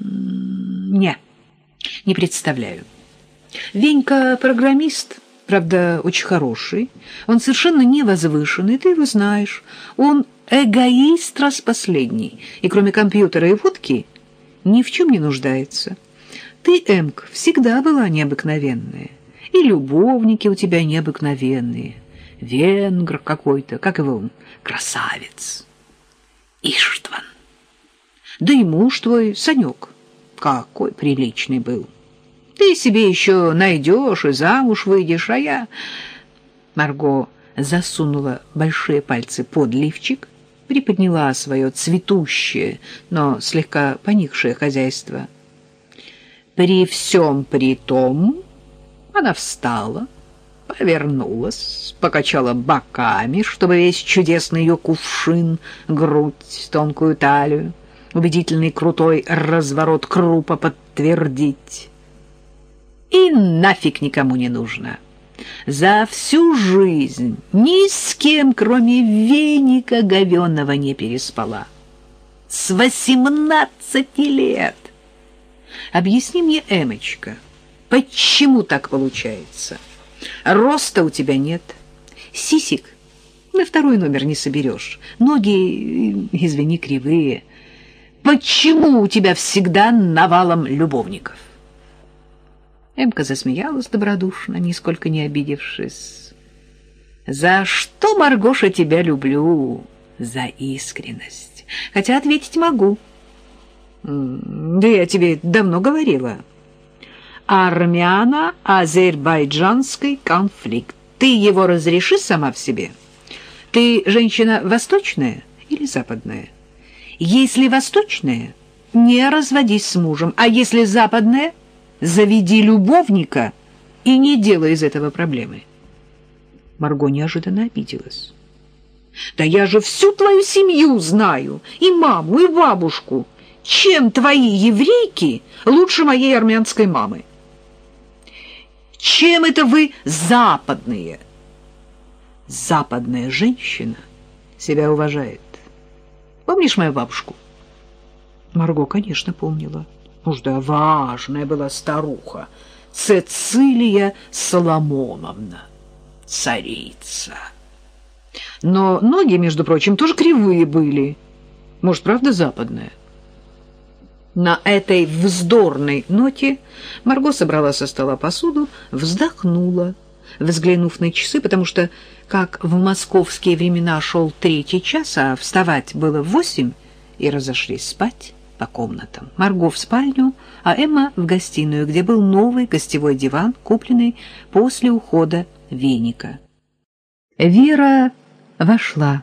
Не, не представляю. Венька программист, правда, очень хороший. Он совершенно невозвышенный, ты его знаешь. Он эгоист раз последний, и кроме компьютера и водки ни в чем не нуждается. Ты, Эмк, всегда была необыкновенная, и любовники у тебя необыкновенные. Венгр какой-то, как его красавец. Иштван. Да и муж твой, Санек, какой приличный был. Ты себе еще найдешь и замуж выйдешь, а я... Марго засунула большие пальцы под лифчик, приподняла свое цветущее, но слегка поникшее хозяйство. При всем при том она встала, повернулась, покачала боками, чтобы весь чудесный ее кувшин, грудь, тонкую талию, убедительный крутой разворот крупа подтвердить. И нафиг никому не нужно. За всю жизнь ни с кем, кроме веника говенного, не переспала. С восемнадцати лет. Объясни мне, Эмочка, почему так получается? Роста у тебя нет, сисик на второй номер не соберешь, ноги, извини, кривые. Почему у тебя всегда навалом любовников? Эмка засмеялась добродушно, нисколько не обидевшись. «За что, Маргоша, тебя люблю? За искренность. Хотя ответить могу». «Да я тебе давно говорила». «Армяно-азербайджанский конфликт. Ты его разреши сама в себе? Ты женщина восточная или западная? Если восточная, не разводись с мужем, а если западная — заведи любовника и не делай из этого проблемы. Марго неожиданно обиделась. Да я же всю твою семью знаю, и маму, и бабушку. Чем твои еврейки лучше моей армянской мамы? Чем это вы западные? Западная женщина себя уважает. Помнишь мою бабушку? Марго, конечно, помнила. Уж да важная была старуха, Цецилия Соломоновна, царица. Но ноги, между прочим, тоже кривые были. Может, правда, западная? На этой вздорной ноте Марго собрала со стола посуду, вздохнула, взглянув на часы, потому что, как в московские времена шел третий час, а вставать было в восемь, и разошлись спать по комнатам. Марго в спальню, а Эмма в гостиную, где был новый гостевой диван, купленный после ухода веника. Вера вошла,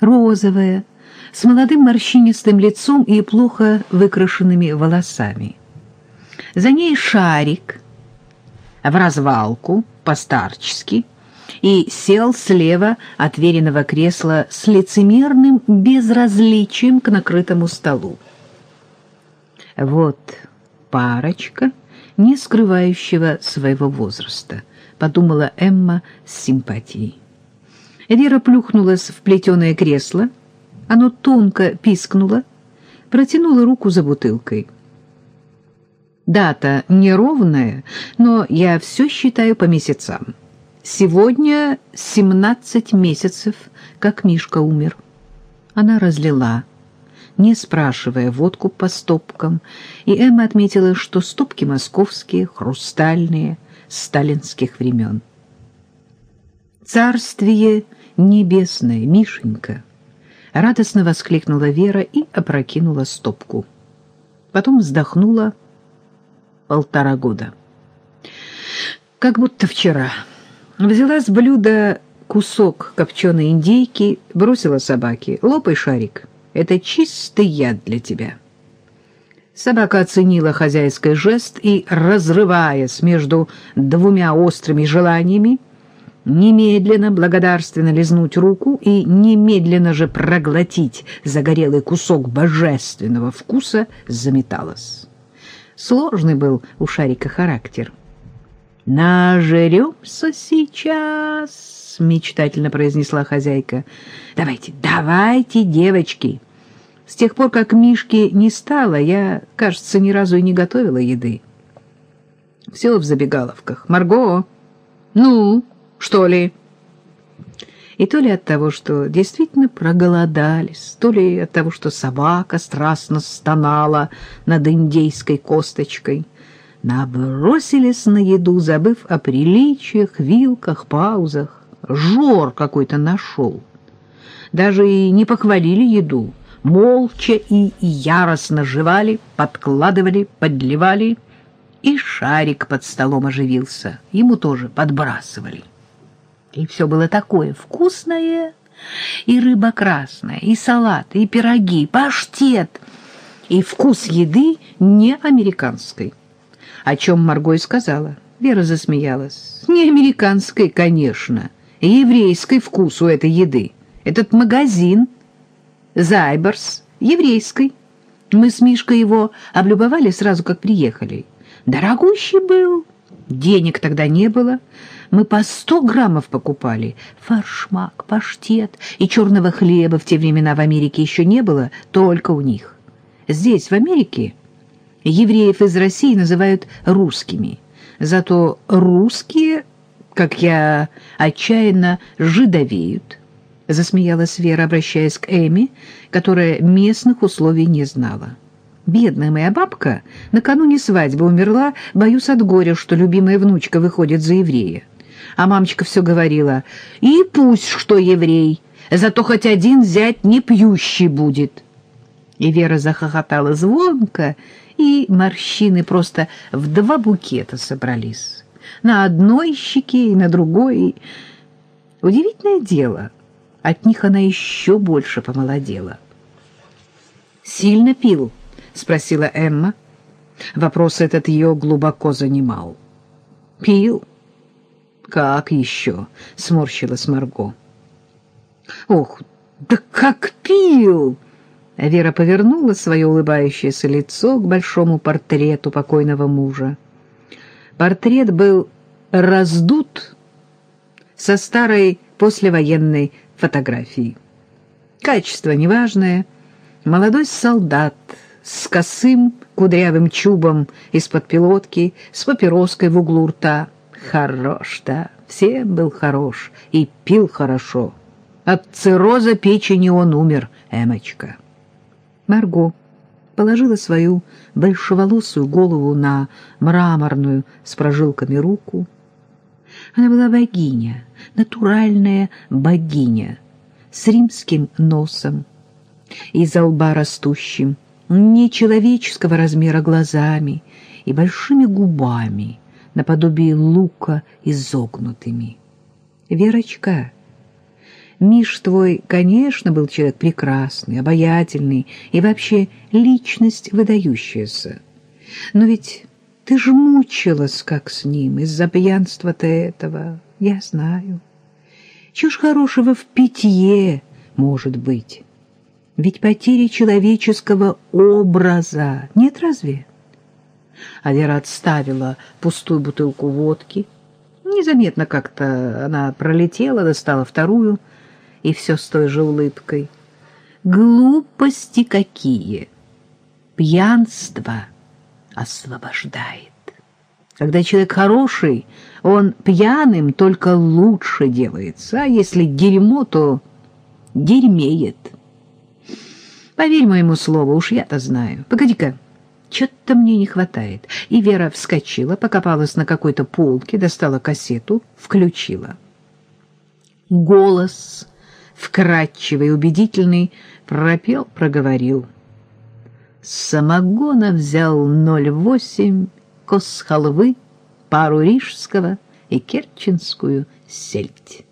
розовая, с молодым морщинистым лицом и плохо выкрашенными волосами. За ней шарик в развалку, постарчески, и сел слева от веренного кресла с лицемерным безразличием к накрытому столу. Вот парочка, не скрывающего своего возраста, подумала Эмма с симпатией. Вера плюхнулась в плетеное кресло, оно тонко пискнуло, протянула руку за бутылкой. Дата неровная, но я все считаю по месяцам. Сегодня семнадцать месяцев, как Мишка умер. Она разлила, не спрашивая водку по стопкам, и Эмма отметила, что стопки московские, хрустальные, сталинских времен. «Царствие небесное, Мишенька!» — радостно воскликнула Вера и опрокинула стопку. Потом вздохнула полтора года. «Как будто вчера». Взяла с блюда кусок копченой индейки, бросила собаке. «Лопай шарик, это чистый яд для тебя». Собака оценила хозяйский жест и, разрываясь между двумя острыми желаниями, немедленно благодарственно лизнуть руку и немедленно же проглотить загорелый кусок божественного вкуса, заметалась. Сложный был у Шарика характер. «Нажеремся сейчас», — мечтательно произнесла хозяйка. «Давайте, давайте, девочки, С тех пор, как Мишки не стало, я, кажется, ни разу и не готовила еды. Все в забегаловках. «Марго! Ну, что ли?» И то ли от того, что действительно проголодались, то ли от того, что собака страстно стонала над индейской косточкой, набросились на еду, забыв о приличиях, вилках, паузах. Жор какой-то нашел. Даже и не похвалили еду, молча и яростно жевали, подкладывали, подливали, и шарик под столом оживился. Ему тоже подбрасывали. И все было такое вкусное, и рыба красная, и салат, и пироги, и паштет, и вкус еды не американской. О чем Марго и сказала. Вера засмеялась. Не американской, конечно, еврейской вкус у этой еды. Этот магазин Зайберс, еврейской. Мы с Мишкой его облюбовали сразу, как приехали. Дорогущий был, денег тогда не было. Мы по сто граммов покупали. Фаршмак, паштет и черного хлеба в те времена в Америке еще не было, только у них. Здесь, в Америке, евреев из России называют русскими. Зато русские, как я отчаянно жидовеют, засмеялась Вера, обращаясь к Эми, которая местных условий не знала. Бедная моя бабка накануне свадьбы умерла, боюсь от горя, что любимая внучка выходит за еврея. А мамочка все говорила, и пусть что еврей, зато хоть один зять не пьющий будет. И Вера захохотала звонко, и морщины просто в два букета собрались. На одной щеке и на другой. Удивительное дело — от них она еще больше помолодела. «Сильно пил?» — спросила Эмма. Вопрос этот ее глубоко занимал. «Пил?» «Как еще?» — сморщилась Марго. «Ох, да как пил!» Вера повернула свое улыбающееся лицо к большому портрету покойного мужа. Портрет был раздут со старой послевоенной фотографии. Качество неважное. Молодой солдат с косым кудрявым чубом из-под пилотки, с папироской в углу рта. Хорош, да, всем был хорош и пил хорошо. От цирроза печени он умер, Эмочка. Марго положила свою большеволосую голову на мраморную с прожилками руку, она была богиня, натуральная богиня, с римским носом, из-за лба растущим, нечеловеческого размера глазами и большими губами, наподобие лука изогнутыми. «Верочка, Миш твой, конечно, был человек прекрасный, обаятельный и вообще личность выдающаяся. Но ведь ты ж мучилась, как с ним, из-за пьянства-то этого, я знаю. Чего ж хорошего в питье может быть? Ведь потери человеческого образа нет разве? А отставила пустую бутылку водки. Незаметно как-то она пролетела, достала вторую, и все с той же улыбкой. Глупости какие! Пьянство — освобождает. Когда человек хороший, он пьяным только лучше делается, а если дерьмо, то дерьмеет. Поверь моему слову, уж я-то знаю. Погоди-ка, что-то мне не хватает. И Вера вскочила, покопалась на какой-то полке, достала кассету, включила. Голос, вкрадчивый, убедительный, пропел, проговорил — самогона взял 0,8 кос халвы, пару рижского и керченскую сельдь.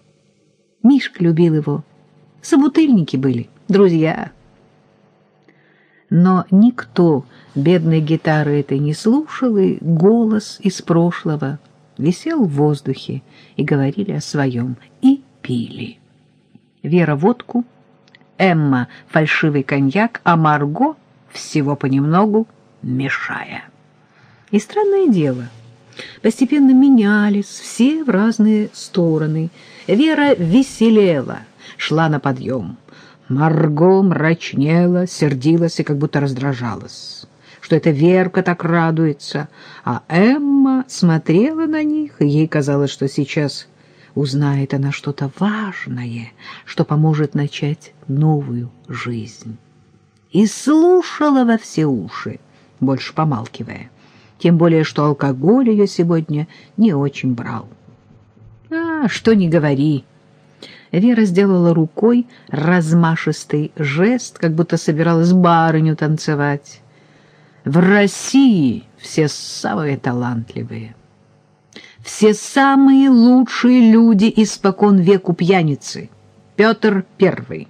Мишка любил его. Собутыльники были, друзья. Но никто бедной гитары этой не слушал, и голос из прошлого висел в воздухе, и говорили о своем, и пили. Вера водку, Эмма фальшивый коньяк, а Марго — всего понемногу мешая. И странное дело, постепенно менялись все в разные стороны. Вера веселела, шла на подъем. Марго мрачнела, сердилась и как будто раздражалась, что эта Верка так радуется, а Эмма смотрела на них, и ей казалось, что сейчас узнает она что-то важное, что поможет начать новую жизнь. И слушала во все уши, больше помалкивая, тем более что алкоголь ее сегодня не очень брал. А, что не говори, Вера сделала рукой размашистый жест, как будто собиралась барыню танцевать. В России все самые талантливые. Все самые лучшие люди испокон веку пьяницы. Петр Первый,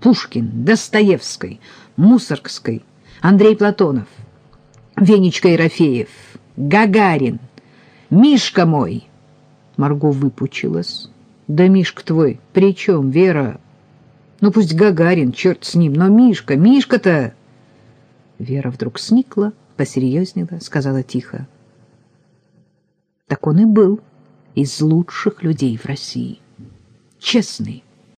Пушкин, Достоевский, Мусоргский, Андрей Платонов, Венечка Ерофеев, Гагарин, Мишка мой. Марго выпучилась. Да Мишка твой, при чем, Вера? Ну пусть Гагарин, черт с ним, но Мишка, Мишка-то... Вера вдруг сникла, посерьезнела, сказала тихо. Так он и был из лучших людей в России. Честный,